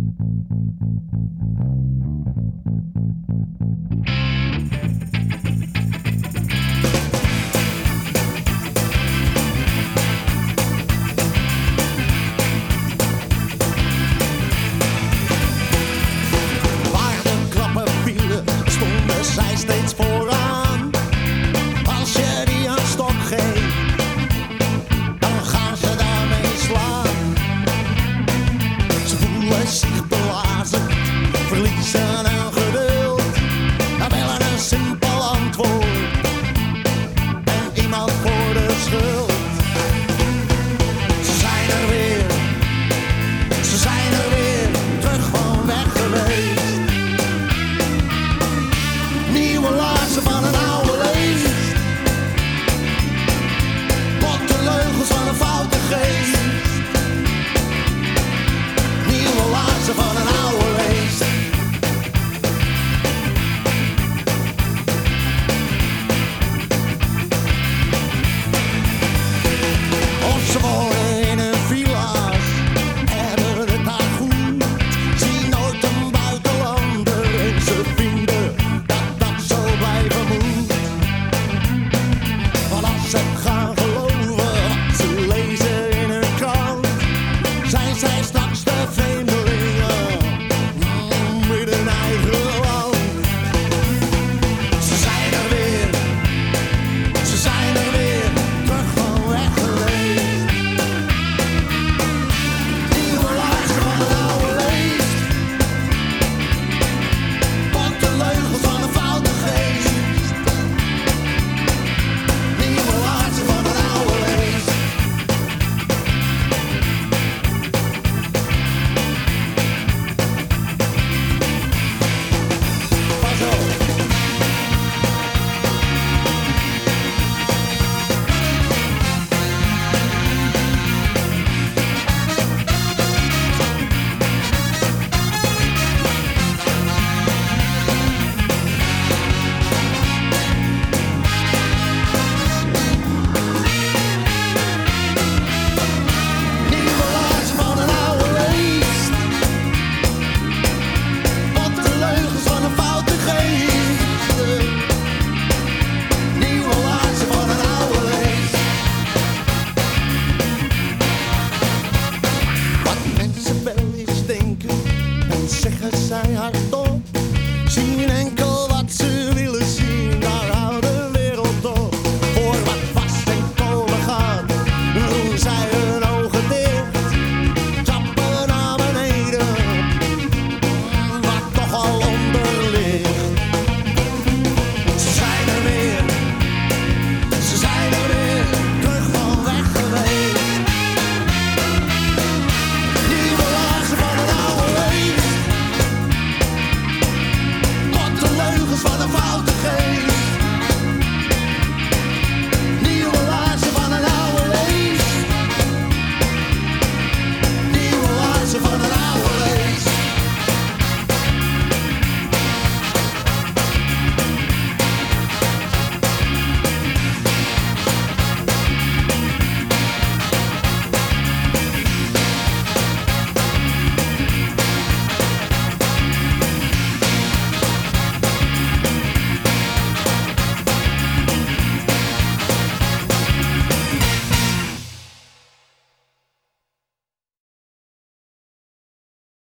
Waar de klappen vielen, stonden zij steeds vooraan. Als je die een stok geeft, dan gaan ze daarmee slaan. se replaza, feliz ano. desire.